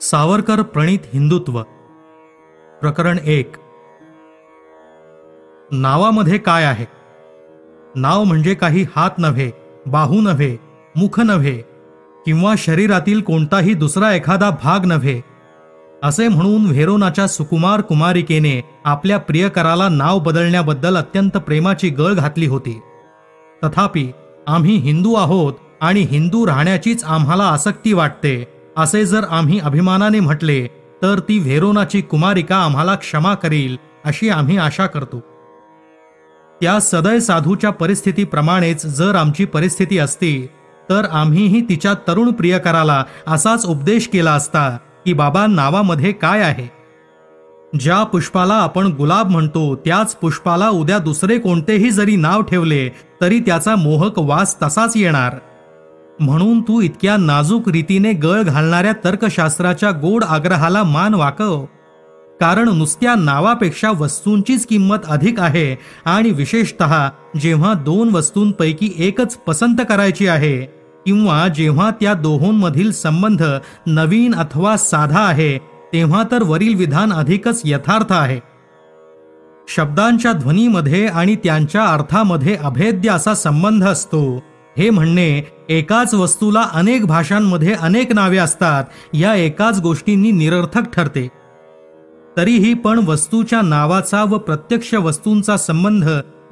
सावरकर प्रणित हिंदुत्व. प्रकरण एक. नावामध्ये काय आहे? नाव म्हणजे काही हात नव्हे बाहू नव्हे मुख नव्हे किंवा शरीरातील कोणताही दुसरा एखादा भाग नव्हे असे म्हणून व्हेरोनाच्या सुकुमार कुमारिकेने आपल्या प्रियकराला नाव बदलण्याबद्दल अत्यंत प्रेमाची गळ घातली होती. तथापि आम्ही हिंदू आहोत आणि हिंदू राहण्याचीच आम्हाला आसक्ती वाटते असे जर आम्ही अभिमानाने म्हटले तर ती व्हेरोनाची कुमारिका आम्हाला क्षमा करील अशी आम्ही आशा करतो. त्या सदय साधूच्या परिस्थितीप्रमाणेच जर आमची परिस्थिती असती तर आम्हीही तिच्या तरुण प्रियकराला असाच उपदेश केला असता की बाबा नावामध्ये काय आहे? ज्या पुष्पाला आपण गुलाब म्हणतो त्याच पुष्पाला उद्या दुसरे कोणतेही जरी नाव ठेवले तरी त्याचा मोहक वास तसाच येणार. म्हणून तू इतक्या नाजूक रीतीने गळ घालणाऱ्या तर्कशास्त्राच्या गोड आग्रहाला मान वाकव. कारण नुसत्या नावापेक्षा वस्तूंचीच किंमत अधिक आहे आणि विशेषतः जेव्हा दोन वस्तूंपैकी एकच पसंत करायची आहे किंवा जेव्हा त्या दोहोंमधील संबंध नवीन अथवा साधा आहे तेव्हा तर वरील विधान अधिकच यथार्थ आहे. शब्दांच्या ध्वनीमध्ये आणि त्यांच्या अर्थामध्ये अभेद्य असा संबंध असतो. हे म्हणणे एकाच वस्तूला अनेक भाषांमध्ये अनेक नावे असतात या एकाच गोष्टींनी निरर्थक ठरते. तरीही पण वस्तूच्या नावाचा व प्रत्यक्ष वस्तूंचा संबंध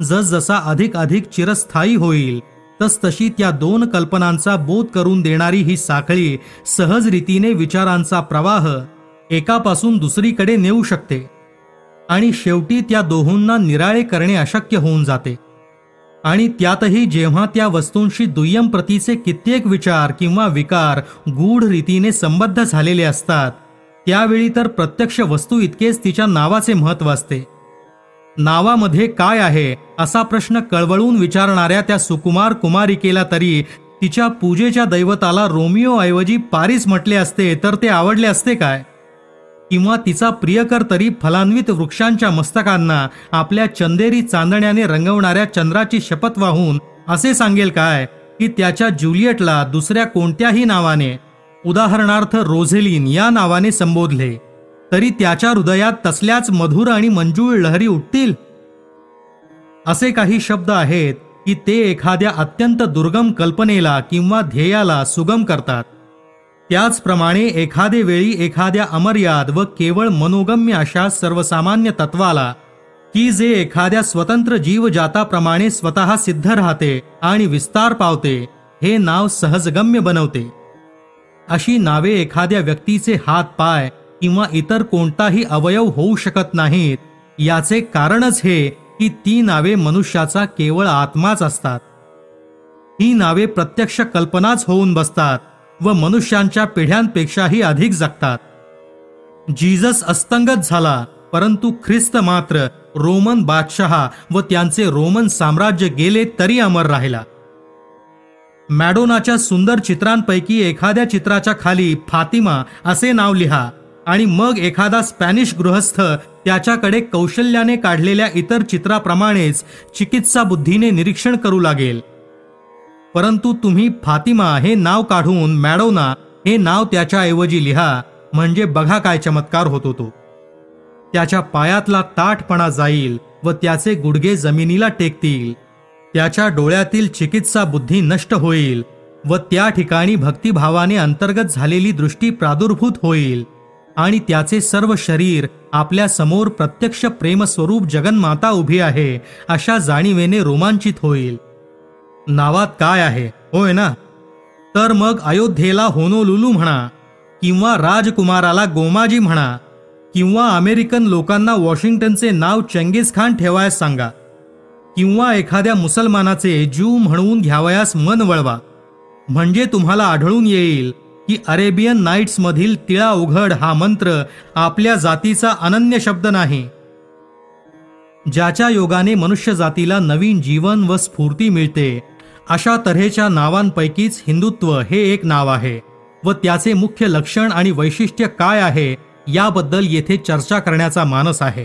जसजसा अधिक अधिक चिरस्थायी होईल तसतशी त्या दोन कल्पनांचा बोध करून देणारी ही साखळी सहज रीतीने विचारांचा प्रवाह एकापासून दुसरीकडे नेऊ शकते आणि शेवटी त्या दोहोंना निराळे करणे अशक्य होऊन जाते. आणि त्यातही जेव्हा त्या वस्तूंशी दुय्यम प्रतीचे कित्येक विचार किंवा विकार गूढ रीतीने संबद्ध झालेले असतात त्यावेळी तर प्रत्यक्ष वस्तू इतकेच तिच्या नावाचे महत्त्व असते. नावामध्ये काय आहे असा प्रश्न कळवळून विचारणाऱ्या त्या सुकुमार कुमारिकेला तरी तिच्या पूजेच्या दैवताला रोमिओऐवजी पारिस म्हटले असते तर ते आवडले असते काय? किंवा तिचा प्रियकर तरी फलान्वित वृक्षांच्या मस्तकांना आपल्या चंदेरी चांदण्याने रंगवणाऱ्या चंद्राची शपथ वाहून असे सांगेल काय की त्याच्या ज्युलियटला दुसऱ्या कोणत्याही नावाने उदाहरणार्थ रोझेलिन या नावाने संबोधले. तरी त्याच्या हृदयात तसल्याच मधुर आणि मंजूळ लहरी उठतील? असे काही शब्द आहेत की ते एखाद्या अत्यंत दुर्गम कल्पनेला किंवा ध्येयाला सुगम करतात. त्याचप्रमाणे एखादे वेळी एखाद्या अमर्याद व केवळ मनोगम्य अशा सर्वसामान्य तत्वाला की जे एखाद्या स्वतंत्र जीवजाताप्रमाणे स्वतः सिद्ध राहते आणि विस्तार पावते हे नाव सहजगम्य बनवते. अशी नावे एखाद्या व्यक्तीचे हात पाय किंवा इतर कोणताही अवयव होऊ शकत नाहीत याचे कारणच हे की ती नावे मनुष्याचा केवळ आत्माच असतात. ही नावे प्रत्यक्ष कल्पनाच होऊन बसतात. व मनुष्यांच्या पिढ्यांपेक्षाही अधिक जगतात. जीजस अस्तंगत झाला परंतु ख्रिस्त मात्र रोमन बादशहा व त्यांचे रोमन साम्राज्य गेले तरी अमर राहिला. मॅडोनाच्या सुंदर चित्रांपैकी एखाद्या चित्राच्या खाली फातिमा असे नाव लिहा आणि मग एखादा स्पॅनिश गृहस्थ त्याच्याकडे कौशल्याने काढलेल्या इतर चित्राप्रमाणेच चिकित्सा बुद्धीने निरीक्षण करू लागेल. परंतु तुम्ही फातिमा हे नाव काढून मॅडोना हे नाव त्याच्याऐवजी लिहा म्हणजे बघा काय चमत्कार होतो तो. त्याच्या पायातला ताठपणा जाईल व त्याचे गुडघे जमिनीला टेकतील. त्याच्या डोळ्यातील चिकित्सा बुद्धी नष्ट होईल व त्या ठिकाणी भक्तिभावाने अंतर्गत झालेली दृष्टी प्रादुर्भूत होईल. आणि त्याचे सर्व शरीर आपल्यासमोर प्रत्यक्ष प्रेमस्वरूप जगन्माता उभी आहे अशा जाणीवेने रोमांचित होईल. नावात काय आहे? होय ना? तर मग अयोध्येला होनोलुलू म्हणा किंवा राजकुमाराला गोमाजी म्हणा किंवा अमेरिकन लोकांना वॉशिंग्टनचे नाव चंगीज खान ठेवायस सांगा किंवा एखाद्या मुसलमानाचे ज्यू म्हणून घ्यावयास मन वळवा. म्हणजे तुम्हाला आढळून येईल की अरेबियन नाईट्समधील तिळा उघड हा मंत्र आपल्या जातीचा अनन्य शब्द नाही. ज्याच्या योगाने मनुष्य जातीला नवीन जीवन व स्फूर्ती मिळते अशा तऱ्हेच्या नावांपैकीच हिंदुत्व हे एक नाव आहे व त्याचे मुख्य लक्षण आणि वैशिष्ट्य काय आहे याबद्दल येथे चर्चा करण्याचा मानस आहे.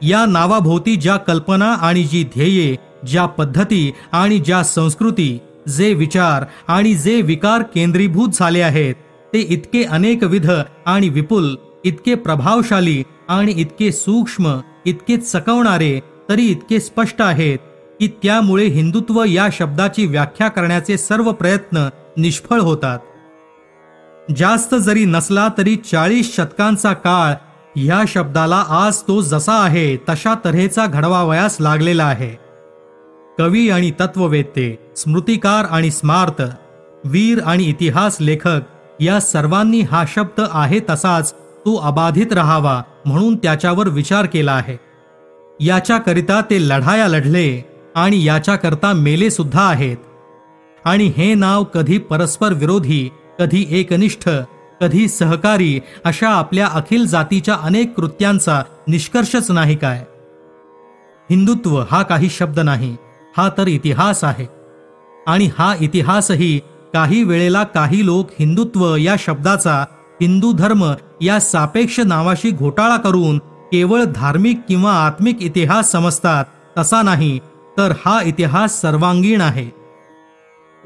या नावाभोवती ज्या कल्पना आणि जी ध्येये ज्या पद्धती आणि ज्या संस्कृती जे विचार आणि जे विकार केंद्रीभूत झाले आहेत ते इतके अनेकविध आणि विपुल इतके प्रभावशाली आणि इतके सूक्ष्म इतके चकवणारे तरी इतके स्पष्ट आहेत की त्यामुळे हिंदुत्व या शब्दाची व्याख्या करण्याचे सर्व प्रयत्न निष्फळ होतात. जास्त जरी नसला तरी चाळीस शतकांचा काळ ह्या शब्दाला आज तो जसा आहे तशा तऱ्हेचा घडवावयास लागलेला आहे. कवी आणि तत्ववेत्ते स्मृतिकार आणि स्मार्त वीर आणि इतिहास लेखक या सर्वांनी हा शब्द आहे तसाच तो अबाधित राहावा म्हणून त्याच्यावर विचार केला आहे. याच्याकरिता ते लढाया लढले. आणि याच्याकरता मेले सुद्धा आहेत. आणि हे नाव कधी परस्पर विरोधी कधी एकनिष्ठ कधी सहकारी अशा आपल्या अखिल जातीच्या अनेक कृत्यांचा निष्कर्षच नाही काय. हिंदुत्व हा काही शब्द नाही हा तर इतिहास आहे. आणि हा इतिहासही काही वेळेला काही लोक हिंदुत्व या शब्दाचा हिंदू धर्म या सापेक्ष नावाशी घोटाळा करून केवळ धार्मिक किंवा आत्मिक इतिहास समजतात तसा नाही तर हा इतिहास सर्वांगीण आहे.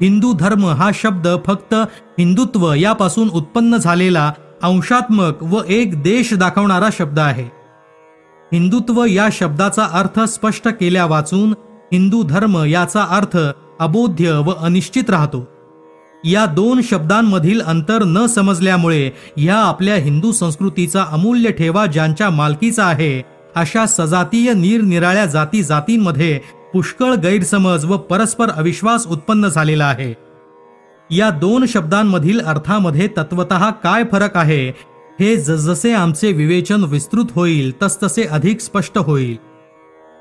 हिंदू धर्म हा शब्द फक्त हिंदुत्व यापासून उत्पन्न झालेला अंशात्मक व एक देश दाखवणारा शब्द आहे. हिंदुत्व या शब्दाचा अर्थ स्पष्ट केल्या वाचून हिंदू धर्म याचा अर्थ अबोध्य व अनिश्चित राहतो. या दोन शब्दांमधील अंतर न समजल्यामुळे ह्या आपल्या हिंदू संस्कृतीचा अमूल्य ठेवा ज्यांच्या मालकीचा आहे अशा सजातीय निरनिराळ्या जाती जातींमध्ये पुष्कळ गैरसमज व परस्पर अविश्वास उत्पन्न झालेला आहे. या दोन शब्दांमधील अर्थामध्ये तत्वत काय फरक आहे हे जसजसे आमचे विवेचन विस्तृत होईल तसतसे अधिक स्पष्ट होईल.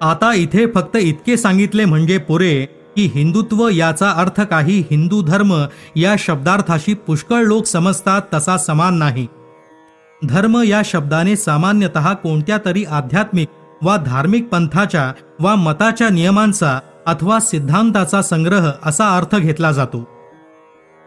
आता इथे फक्त इतके सांगितले म्हणजे पुरे की हिंदुत्व याचा अर्थ काही हिंदू धर्म या शब्दार्थाशी पुष्कळ लोक समजतात तसा समान नाही. धर्म या शब्दाने सामान्यतः कोणत्या तरी आध्यात्मिक वा धार्मिक पंथाच्या वा मताच्या नियमांचा अथवा सिद्धांताचा संग्रह असा अर्थ घेतला जातो.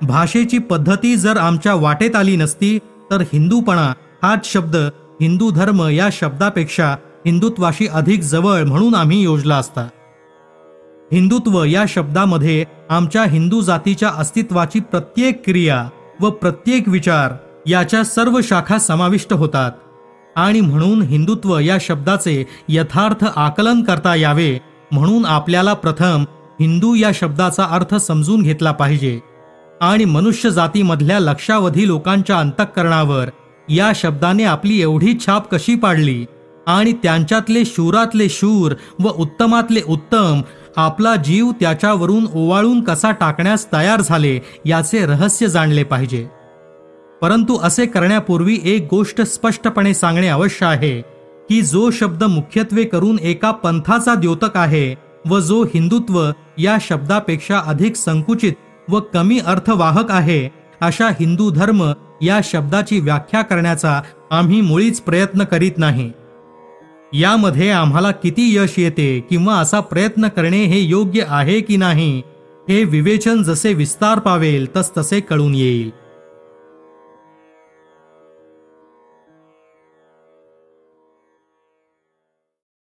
भाषेची पद्धती जर आमच्या वाटेत आली नसती तर हिंदूपणा हाच शब्द हिंदू धर्म या शब्दापेक्षा हिंदुत्वाशी अधिक जवळ म्हणून आम्ही योजला असता. हिंदुत्व या शब्दामध्ये आमच्या हिंदू जातीच्या अस्तित्वाची प्रत्येक क्रिया व प्रत्येक विचार याच्या सर्व शाखा समाविष्ट होतात. आणि म्हणून हिंदुत्व या शब्दाचे यथार्थ आकलन करता यावे म्हणून आपल्याला प्रथम हिंदू या शब्दाचा अर्थ समजून घेतला पाहिजे. आणि मनुष्य जातीमधल्या लक्षावधी लोकांच्या अंतःकरणावर या शब्दाने आपली एवढी छाप कशी पाडली? आणि त्यांच्यातले शूरातले शूर व उत्तमातले उत्तम आपला जीव त्याच्यावरून ओवाळून कसा टाकण्यास तयार झाले याचे रहस्य जाणले पाहिजे. परंतु असे करण्यापूर्वी एक गोष्ट स्पष्टपणे सांगणे अवश्य आहे की जो शब्द मुख्यत्वे करून एका पंथाचा द्योतक आहे व जो हिंदुत्व या शब्दापेक्षा अधिक संकुचित व कमी अर्थवाहक आहे अशा हिंदू धर्म या शब्दाची व्याख्या करण्याचा आम्ही मुळीच प्रयत्न करीत नाही. यामध्ये आम्हाला किती यश येते किंवा असा प्रयत्न करणे हे योग्य आहे की नाही हे विवेचन जसे विस्तार पावेल तस तसे कळून येईल.